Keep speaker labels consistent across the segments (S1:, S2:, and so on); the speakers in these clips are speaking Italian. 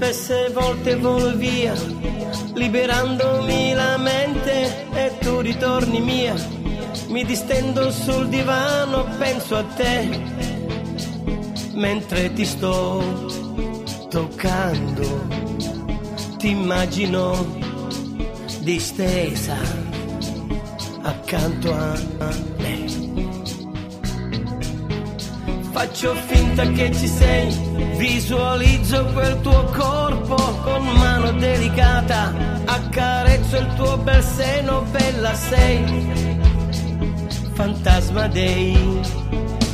S1: spesse volte volo via, liberandomi la mente e tu ritorni mia. Mi distendo sul divano, penso a te, mentre ti sto toccando, ti immagino distesa accanto a me. Faccio finta che ci sei, visualizzo quel tuo corpo con mano delicata, accarezzo il tuo bel seno, bella sei, fantasma dei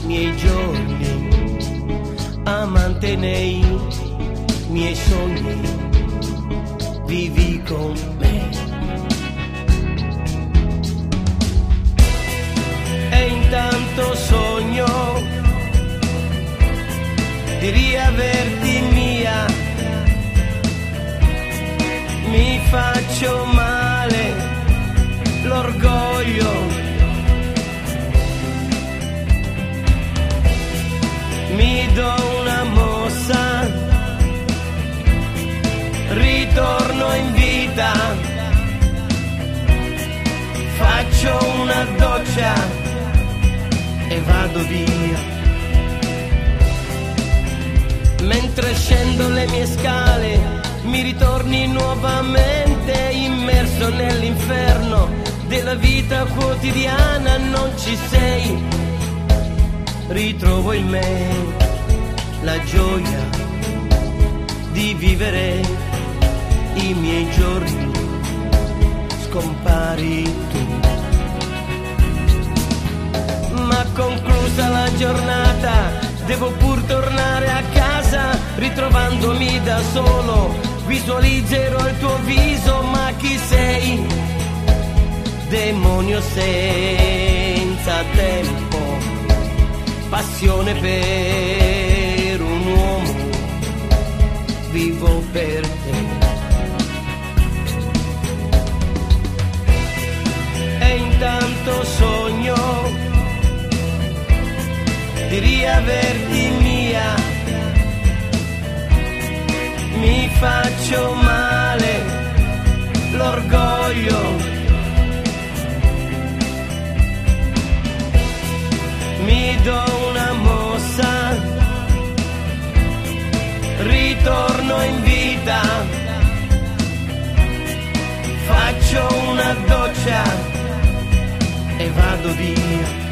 S1: miei giorni, amante nei miei sogni, vivi con me. Di riaverti mia. Mi faccio male, l'orgoglio. Mi do una mossa, ritorno in vita. Faccio una doccia e vado via scendo le mie scale, mi ritorni nuovamente immerso nell'inferno della vita quotidiana, non ci sei, ritrovo in me la gioia di vivere i miei giorni, scompari tu. Ma conclusa la giornata, devo pur tornare a casa ritrovandomi da solo visualizzerò il tuo viso ma chi sei? Demonio senza tempo passione per un uomo vivo per te faccio male, l'orgoglio. Mi do una mossa, ritorno in vita. Faccio una doccia e vado via.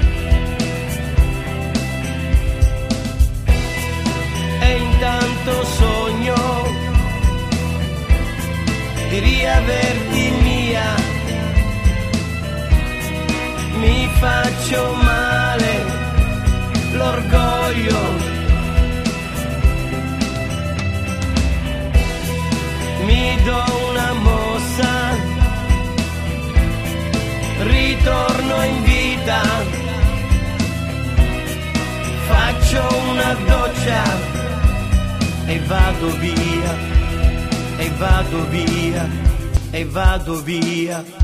S1: intanto di riaverti mia. Mi faccio male, l'orgoglio. Mi do una mossa, ritorno in vita, faccio una doccia e vado via, e vado via, e vado via.